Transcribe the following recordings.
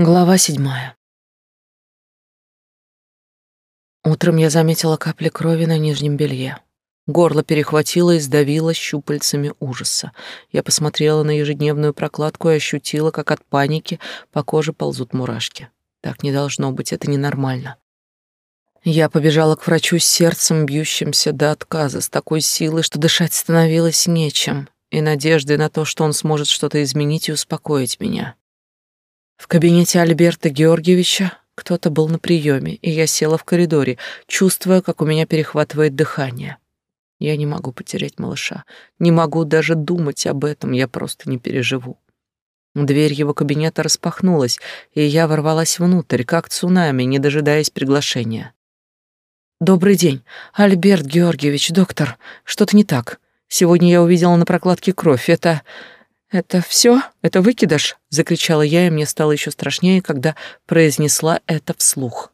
Глава седьмая. Утром я заметила капли крови на нижнем белье. Горло перехватило и сдавило щупальцами ужаса. Я посмотрела на ежедневную прокладку и ощутила, как от паники по коже ползут мурашки. Так не должно быть, это ненормально. Я побежала к врачу с сердцем, бьющимся до отказа, с такой силой, что дышать становилось нечем, и надеждой на то, что он сможет что-то изменить и успокоить меня. В кабинете Альберта Георгиевича кто-то был на приеме, и я села в коридоре, чувствуя, как у меня перехватывает дыхание. Я не могу потерять малыша, не могу даже думать об этом, я просто не переживу. Дверь его кабинета распахнулась, и я ворвалась внутрь, как цунами, не дожидаясь приглашения. «Добрый день, Альберт Георгиевич, доктор. Что-то не так. Сегодня я увидела на прокладке кровь. Это... «Это все? Это выкидыш?» — закричала я, и мне стало еще страшнее, когда произнесла это вслух.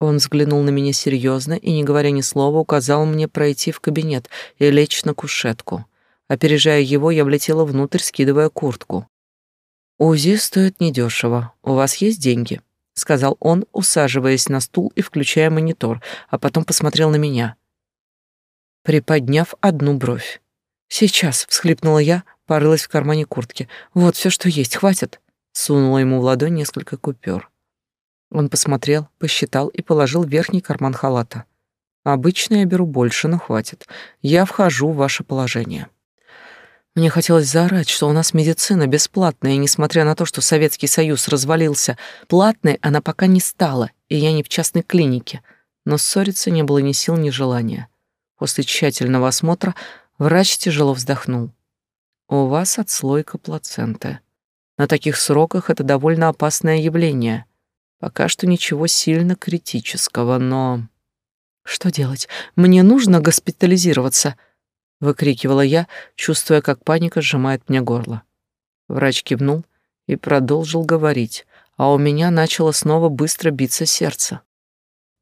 Он взглянул на меня серьезно и, не говоря ни слова, указал мне пройти в кабинет и лечь на кушетку. Опережая его, я влетела внутрь, скидывая куртку. «УЗИ стоит недешево. У вас есть деньги?» — сказал он, усаживаясь на стул и включая монитор, а потом посмотрел на меня, приподняв одну бровь. «Сейчас», — всхлипнула я, порылась в кармане куртки. «Вот все, что есть, хватит?» Сунула ему в ладонь несколько купюр. Он посмотрел, посчитал и положил в верхний карман халата. «Обычно я беру больше, но хватит. Я вхожу в ваше положение». Мне хотелось заорать, что у нас медицина бесплатная, и несмотря на то, что Советский Союз развалился, платной она пока не стала, и я не в частной клинике. Но ссориться не было ни сил, ни желания. После тщательного осмотра врач тяжело вздохнул. У вас отслойка плаценты. На таких сроках это довольно опасное явление. Пока что ничего сильно критического, но... Что делать? Мне нужно госпитализироваться, выкрикивала я, чувствуя, как паника сжимает мне горло. Врач кивнул и продолжил говорить, а у меня начало снова быстро биться сердце.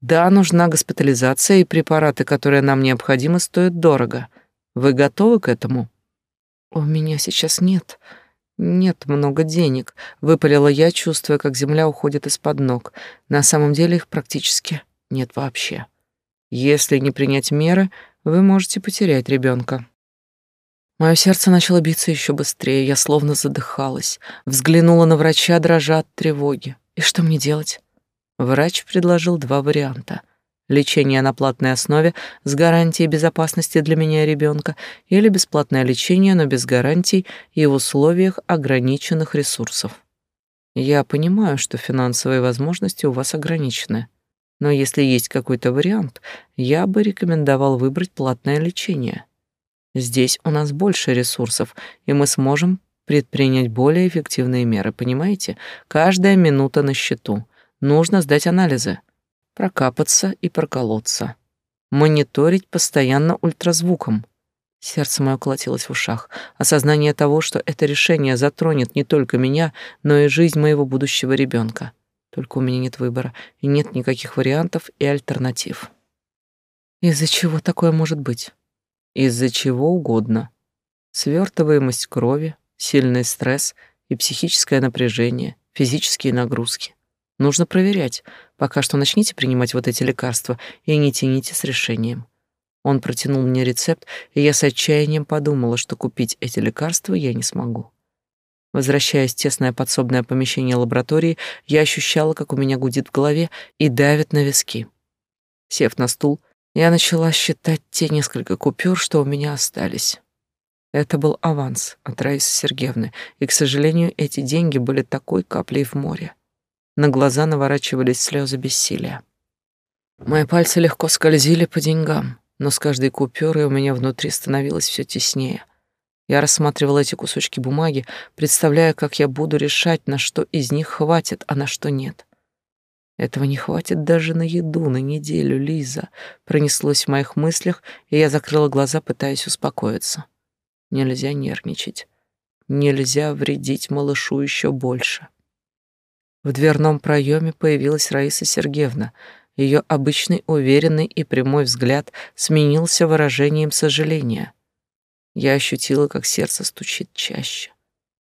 Да, нужна госпитализация, и препараты, которые нам необходимы, стоят дорого. Вы готовы к этому? «У меня сейчас нет, нет много денег», — выпалила я, чувствуя, как земля уходит из-под ног. На самом деле их практически нет вообще. Если не принять меры, вы можете потерять ребенка. Мое сердце начало биться еще быстрее, я словно задыхалась. Взглянула на врача, дрожа от тревоги. И что мне делать? Врач предложил два варианта — Лечение на платной основе с гарантией безопасности для меня и ребенка или бесплатное лечение, но без гарантий и в условиях ограниченных ресурсов. Я понимаю, что финансовые возможности у вас ограничены, но если есть какой-то вариант, я бы рекомендовал выбрать платное лечение. Здесь у нас больше ресурсов, и мы сможем предпринять более эффективные меры, понимаете? Каждая минута на счету. Нужно сдать анализы прокапаться и проколоться. Мониторить постоянно ультразвуком. Сердце мое колотилось в ушах. Осознание того, что это решение затронет не только меня, но и жизнь моего будущего ребенка. Только у меня нет выбора, и нет никаких вариантов и альтернатив. Из-за чего такое может быть? Из-за чего угодно. Свертываемость крови, сильный стресс и психическое напряжение, физические нагрузки. Нужно проверять. Пока что начните принимать вот эти лекарства и не тяните с решением. Он протянул мне рецепт, и я с отчаянием подумала, что купить эти лекарства я не смогу. Возвращаясь в тесное подсобное помещение лаборатории, я ощущала, как у меня гудит в голове и давит на виски. Сев на стул, я начала считать те несколько купюр, что у меня остались. Это был аванс от Раисы Сергеевны, и, к сожалению, эти деньги были такой каплей в море. На глаза наворачивались слезы бессилия. Мои пальцы легко скользили по деньгам, но с каждой купюрой у меня внутри становилось все теснее. Я рассматривала эти кусочки бумаги, представляя, как я буду решать, на что из них хватит, а на что нет. Этого не хватит даже на еду на неделю, Лиза. Пронеслось в моих мыслях, и я закрыла глаза, пытаясь успокоиться. Нельзя нервничать. Нельзя вредить малышу еще больше. В дверном проеме появилась Раиса Сергеевна. Ее обычный уверенный и прямой взгляд сменился выражением сожаления. Я ощутила, как сердце стучит чаще.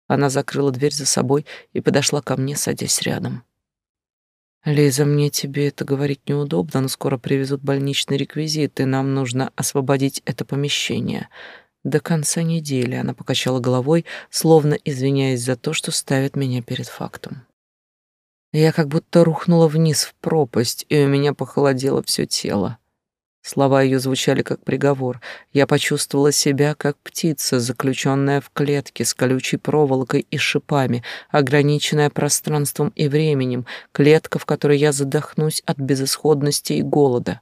Она закрыла дверь за собой и подошла ко мне, садясь рядом. Лиза, мне тебе это говорить неудобно, но скоро привезут больничный реквизит, и нам нужно освободить это помещение. До конца недели она покачала головой, словно извиняясь за то, что ставит меня перед фактом. Я как будто рухнула вниз в пропасть, и у меня похолодело все тело. Слова ее звучали как приговор. Я почувствовала себя как птица, заключенная в клетке с колючей проволокой и шипами, ограниченная пространством и временем, клетка, в которой я задохнусь от безысходности и голода.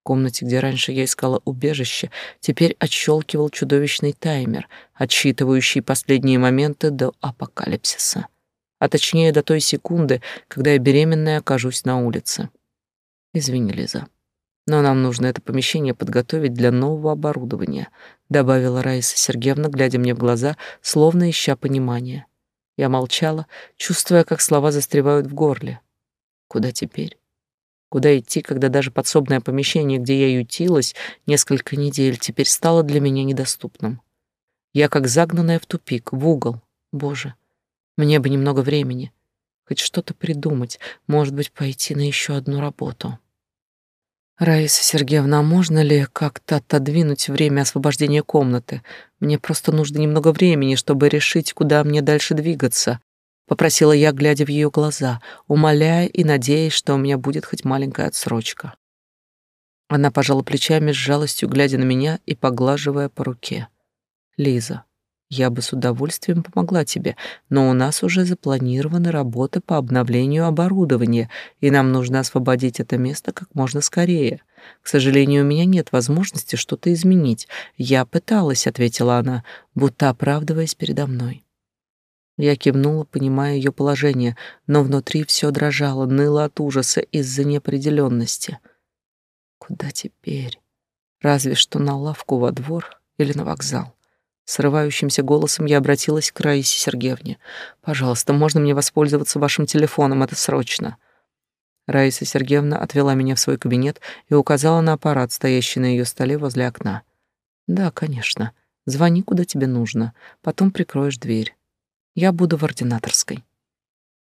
В комнате, где раньше я искала убежище, теперь отщелкивал чудовищный таймер, отсчитывающий последние моменты до апокалипсиса. А точнее, до той секунды, когда я беременная окажусь на улице. Извини, Лиза. Но нам нужно это помещение подготовить для нового оборудования, добавила Раиса Сергеевна, глядя мне в глаза, словно ища понимания. Я молчала, чувствуя, как слова застревают в горле. Куда теперь? Куда идти, когда даже подсобное помещение, где я ютилась несколько недель, теперь стало для меня недоступным? Я как загнанная в тупик, в угол. Боже, мне бы немного времени. Хоть что-то придумать, может быть, пойти на еще одну работу. «Раиса Сергеевна, а можно ли как-то отодвинуть время освобождения комнаты? Мне просто нужно немного времени, чтобы решить, куда мне дальше двигаться», — попросила я, глядя в ее глаза, умоляя и надеясь, что у меня будет хоть маленькая отсрочка. Она пожала плечами с жалостью, глядя на меня и поглаживая по руке. «Лиза, я бы с удовольствием помогла тебе, но у нас уже запланированы работы по обновлению оборудования, и нам нужно освободить это место как можно скорее. К сожалению, у меня нет возможности что-то изменить. Я пыталась, ответила она, будто оправдываясь передо мной. Я кивнула, понимая ее положение, но внутри все дрожало, ныло от ужаса из-за неопределенности. Куда теперь? Разве что на лавку во двор или на вокзал. Срывающимся голосом я обратилась к Раисе Сергеевне. «Пожалуйста, можно мне воспользоваться вашим телефоном? Это срочно». Раиса Сергеевна отвела меня в свой кабинет и указала на аппарат, стоящий на ее столе возле окна. «Да, конечно. Звони, куда тебе нужно. Потом прикроешь дверь. Я буду в ординаторской».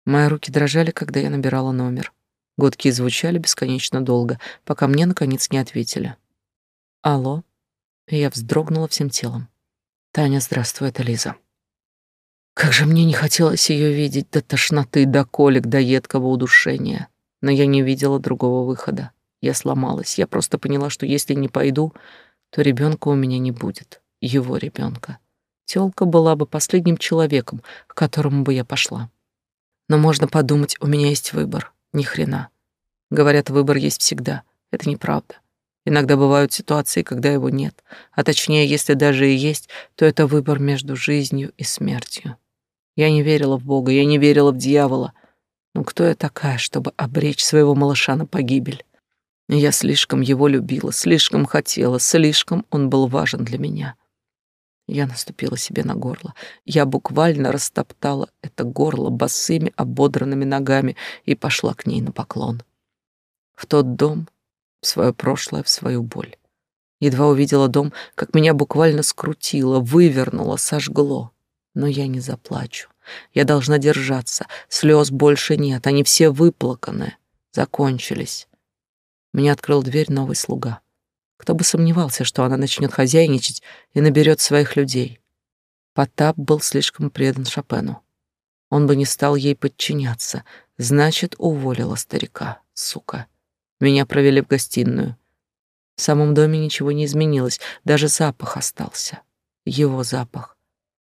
Мои руки дрожали, когда я набирала номер. Гудки звучали бесконечно долго, пока мне, наконец, не ответили. «Алло?» И я вздрогнула всем телом. Таня, здравствуй, это Лиза. Как же мне не хотелось ее видеть до тошноты, до колик, до едкого удушения. Но я не видела другого выхода. Я сломалась. Я просто поняла, что если не пойду, то ребенка у меня не будет. Его ребенка. Тёлка была бы последним человеком, к которому бы я пошла. Но можно подумать, у меня есть выбор. Ни хрена. Говорят, выбор есть всегда. Это неправда. Иногда бывают ситуации, когда его нет, а точнее, если даже и есть, то это выбор между жизнью и смертью. Я не верила в Бога, я не верила в дьявола. Но кто я такая, чтобы обречь своего малыша на погибель? Я слишком его любила, слишком хотела, слишком он был важен для меня. Я наступила себе на горло. Я буквально растоптала это горло босыми ободранными ногами и пошла к ней на поклон. В тот дом, в свое прошлое, в свою боль. Едва увидела дом, как меня буквально скрутило, вывернуло, сожгло. Но я не заплачу. Я должна держаться. Слез больше нет, они все выплаканы, закончились. Мне открыл дверь новый слуга. Кто бы сомневался, что она начнет хозяйничать и наберет своих людей. Потап был слишком предан Шопену. Он бы не стал ей подчиняться, значит, уволила старика, сука. Меня провели в гостиную. В самом доме ничего не изменилось, даже запах остался. Его запах.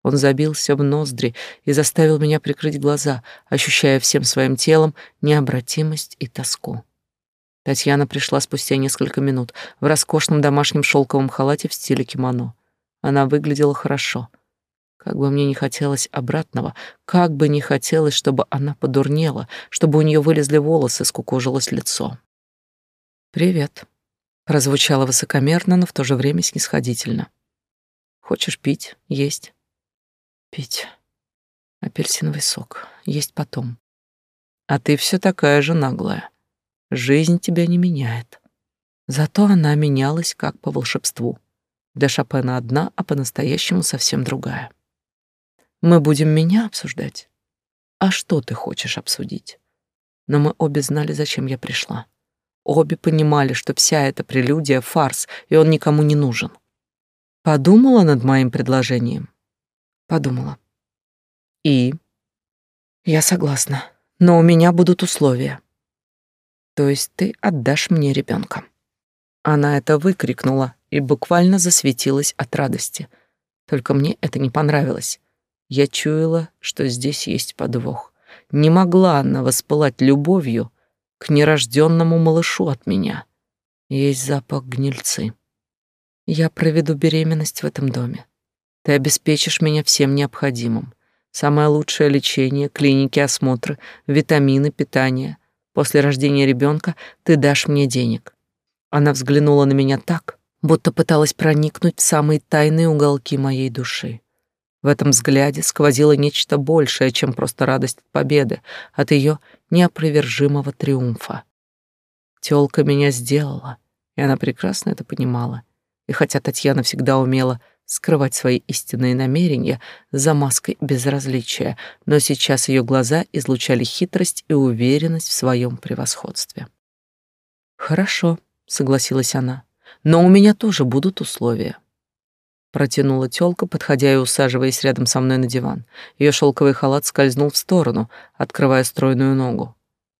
Он забился в ноздри и заставил меня прикрыть глаза, ощущая всем своим телом необратимость и тоску. Татьяна пришла спустя несколько минут в роскошном домашнем шелковом халате в стиле кимоно. Она выглядела хорошо. Как бы мне не хотелось обратного, как бы не хотелось, чтобы она подурнела, чтобы у нее вылезли волосы, скукожилось лицо. «Привет», — прозвучало высокомерно, но в то же время снисходительно. «Хочешь пить? Есть?» «Пить. Апельсиновый сок. Есть потом. А ты все такая же наглая. Жизнь тебя не меняет. Зато она менялась как по волшебству. Для Шопена одна, а по-настоящему совсем другая. Мы будем меня обсуждать? А что ты хочешь обсудить? Но мы обе знали, зачем я пришла. Обе понимали, что вся эта прелюдия — фарс, и он никому не нужен. Подумала над моим предложением? Подумала. И? Я согласна, но у меня будут условия. То есть ты отдашь мне ребенка. Она это выкрикнула и буквально засветилась от радости. Только мне это не понравилось. Я чуяла, что здесь есть подвох. Не могла она воспылать любовью к нерожденному малышу от меня. Есть запах гнильцы. Я проведу беременность в этом доме. Ты обеспечишь меня всем необходимым. Самое лучшее лечение, клиники, осмотры, витамины, питание. После рождения ребенка ты дашь мне денег. Она взглянула на меня так, будто пыталась проникнуть в самые тайные уголки моей души. В этом взгляде сквозило нечто большее, чем просто радость от победы, от ее неопровержимого триумфа. Тёлка меня сделала, и она прекрасно это понимала. И хотя Татьяна всегда умела скрывать свои истинные намерения за маской безразличия, но сейчас ее глаза излучали хитрость и уверенность в своем превосходстве. «Хорошо», — согласилась она, — «но у меня тоже будут условия». Протянула тёлка, подходя и усаживаясь рядом со мной на диван. Ее шелковый халат скользнул в сторону, открывая стройную ногу.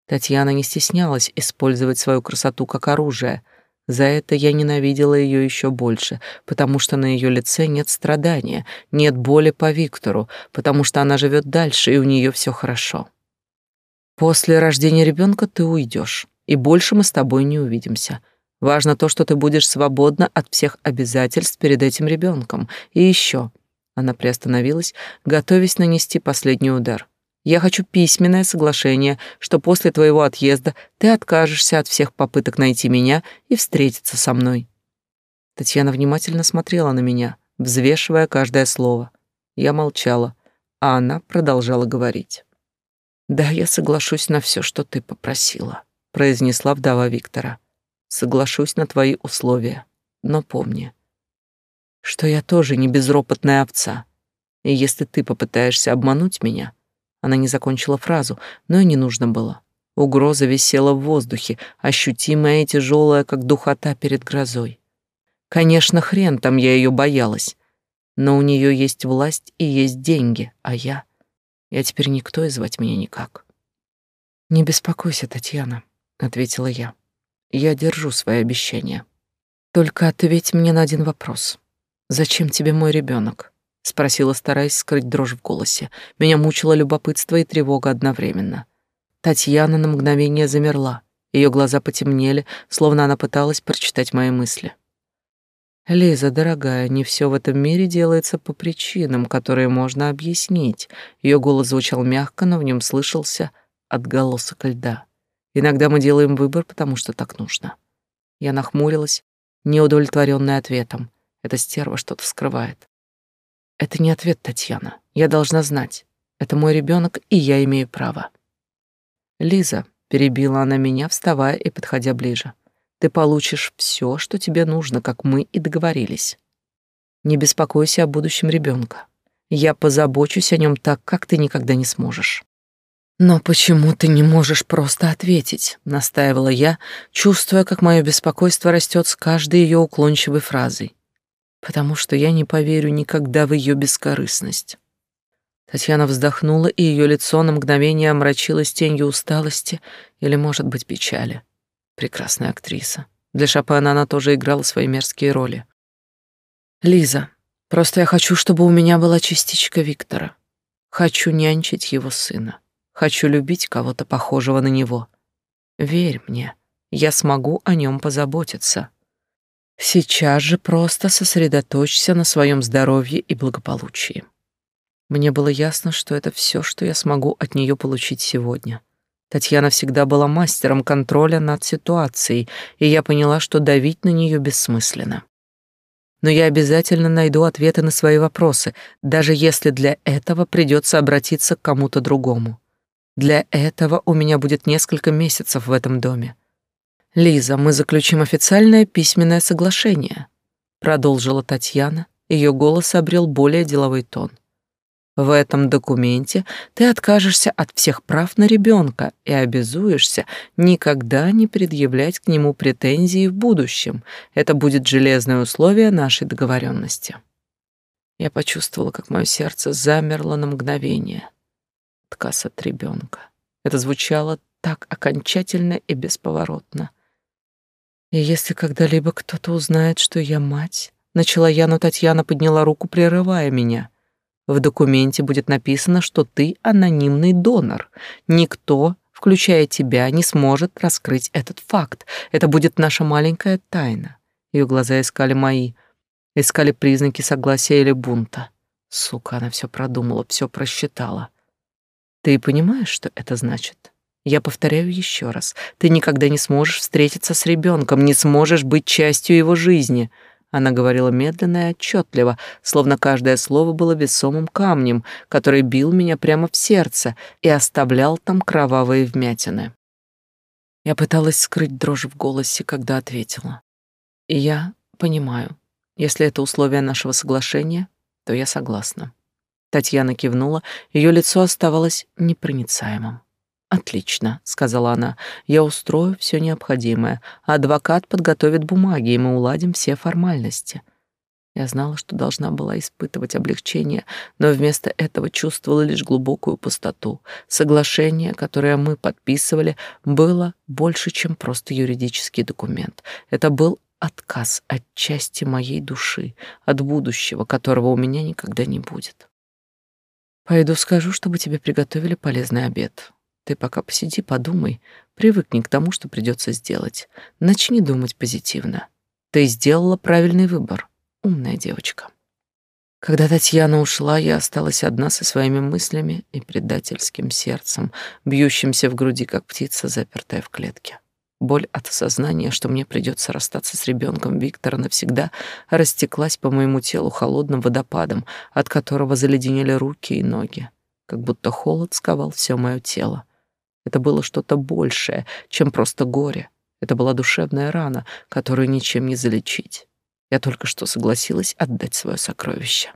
Татьяна не стеснялась использовать свою красоту как оружие — за это я ненавидела ее еще больше, потому что на ее лице нет страдания, нет боли по Виктору, потому что она живет дальше, и у нее все хорошо. После рождения ребенка ты уйдешь, и больше мы с тобой не увидимся. Важно то, что ты будешь свободна от всех обязательств перед этим ребенком. И еще. Она приостановилась, готовясь нанести последний удар. Я хочу письменное соглашение, что после твоего отъезда ты откажешься от всех попыток найти меня и встретиться со мной. Татьяна внимательно смотрела на меня, взвешивая каждое слово. Я молчала, а она продолжала говорить. «Да, я соглашусь на все, что ты попросила», — произнесла вдова Виктора. «Соглашусь на твои условия, но помни, что я тоже не безропотная овца, и если ты попытаешься обмануть меня, — она не закончила фразу, но и не нужно было. Угроза висела в воздухе, ощутимая и тяжелая, как духота перед грозой. Конечно, хрен там я ее боялась. Но у нее есть власть и есть деньги, а я... Я теперь никто и звать меня никак. «Не беспокойся, Татьяна», — ответила я. «Я держу свои обещания. Только ответь мне на один вопрос. Зачем тебе мой ребенок? спросила, стараясь скрыть дрожь в голосе. Меня мучило любопытство и тревога одновременно. Татьяна на мгновение замерла. Ее глаза потемнели, словно она пыталась прочитать мои мысли. Лиза, дорогая, не все в этом мире делается по причинам, которые можно объяснить. Ее голос звучал мягко, но в нем слышался отголосок льда. Иногда мы делаем выбор, потому что так нужно. Я нахмурилась, неудовлетворенная ответом. Эта стерва что-то скрывает. Это не ответ, Татьяна. Я должна знать. Это мой ребенок, и я имею право. Лиза, перебила она меня, вставая и подходя ближе. Ты получишь все, что тебе нужно, как мы и договорились. Не беспокойся о будущем ребенка. Я позабочусь о нем так, как ты никогда не сможешь. Но почему ты не можешь просто ответить? настаивала я, чувствуя, как мое беспокойство растет с каждой ее уклончивой фразой потому что я не поверю никогда в ее бескорыстность. Татьяна вздохнула, и ее лицо на мгновение омрачилось тенью усталости или, может быть, печали. Прекрасная актриса. Для Шопена она тоже играла свои мерзкие роли. «Лиза, просто я хочу, чтобы у меня была частичка Виктора. Хочу нянчить его сына. Хочу любить кого-то похожего на него. Верь мне, я смогу о нем позаботиться». Сейчас же просто сосредоточься на своем здоровье и благополучии. Мне было ясно, что это все, что я смогу от нее получить сегодня. Татьяна всегда была мастером контроля над ситуацией, и я поняла, что давить на нее бессмысленно. Но я обязательно найду ответы на свои вопросы, даже если для этого придется обратиться к кому-то другому. Для этого у меня будет несколько месяцев в этом доме. Лиза, мы заключим официальное письменное соглашение, продолжила Татьяна. Ее голос обрел более деловой тон. В этом документе ты откажешься от всех прав на ребенка и обязуешься никогда не предъявлять к нему претензий в будущем. Это будет железное условие нашей договоренности. Я почувствовала, как мое сердце замерло на мгновение. Отказ от ребенка. Это звучало так окончательно и бесповоротно. И если когда-либо кто-то узнает, что я мать, начала я, но Татьяна подняла руку, прерывая меня. В документе будет написано, что ты анонимный донор. Никто, включая тебя, не сможет раскрыть этот факт. Это будет наша маленькая тайна. Ее глаза искали мои, искали признаки согласия или бунта. Сука, она все продумала, все просчитала. Ты понимаешь, что это значит? Я повторяю еще раз. Ты никогда не сможешь встретиться с ребенком, не сможешь быть частью его жизни. Она говорила медленно и отчетливо, словно каждое слово было весомым камнем, который бил меня прямо в сердце и оставлял там кровавые вмятины. Я пыталась скрыть дрожь в голосе, когда ответила. Я понимаю, если это условие нашего соглашения, то я согласна. Татьяна кивнула, ее лицо оставалось непроницаемым. «Отлично», — сказала она. «Я устрою все необходимое. Адвокат подготовит бумаги, и мы уладим все формальности». Я знала, что должна была испытывать облегчение, но вместо этого чувствовала лишь глубокую пустоту. Соглашение, которое мы подписывали, было больше, чем просто юридический документ. Это был отказ от части моей души, от будущего, которого у меня никогда не будет. «Пойду скажу, чтобы тебе приготовили полезный обед. Ты пока посиди, подумай, привыкни к тому, что придется сделать. Начни думать позитивно. Ты сделала правильный выбор, умная девочка. Когда Татьяна ушла, я осталась одна со своими мыслями и предательским сердцем, бьющимся в груди, как птица, запертая в клетке. Боль от осознания, что мне придется расстаться с ребенком Виктора навсегда, растеклась по моему телу холодным водопадом, от которого заледенели руки и ноги, как будто холод сковал все мое тело. Это было что-то большее, чем просто горе. Это была душевная рана, которую ничем не залечить. Я только что согласилась отдать свое сокровище.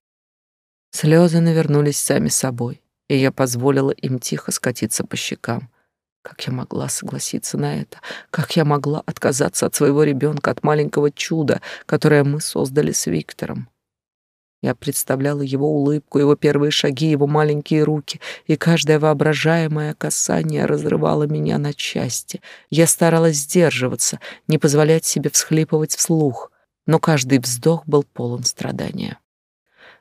Слезы навернулись сами собой, и я позволила им тихо скатиться по щекам. Как я могла согласиться на это? Как я могла отказаться от своего ребенка, от маленького чуда, которое мы создали с Виктором? Я представляла его улыбку, его первые шаги, его маленькие руки, и каждое воображаемое касание разрывало меня на части. Я старалась сдерживаться, не позволять себе всхлипывать вслух, но каждый вздох был полон страдания.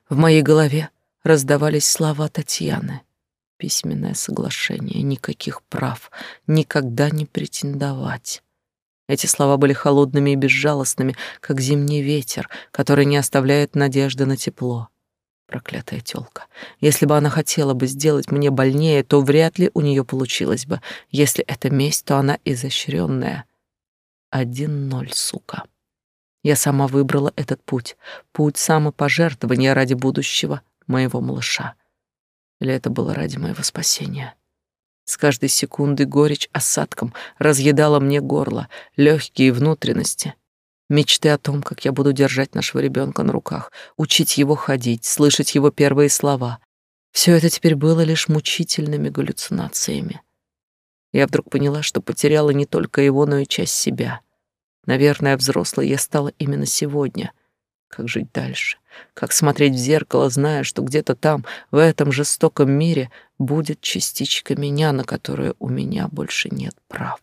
В моей голове раздавались слова Татьяны. Письменное соглашение, никаких прав, никогда не претендовать. Эти слова были холодными и безжалостными, как зимний ветер, который не оставляет надежды на тепло. Проклятая тёлка. Если бы она хотела бы сделать мне больнее, то вряд ли у нее получилось бы. Если это месть, то она изощренная. Один ноль, сука. Я сама выбрала этот путь. Путь самопожертвования ради будущего моего малыша. Или это было ради моего спасения? С каждой секунды горечь осадком разъедала мне горло, легкие внутренности. Мечты о том, как я буду держать нашего ребенка на руках, учить его ходить, слышать его первые слова. Все это теперь было лишь мучительными галлюцинациями. Я вдруг поняла, что потеряла не только его, но и часть себя. Наверное, взрослой я стала именно сегодня — как жить дальше? Как смотреть в зеркало, зная, что где-то там, в этом жестоком мире, будет частичка меня, на которую у меня больше нет прав?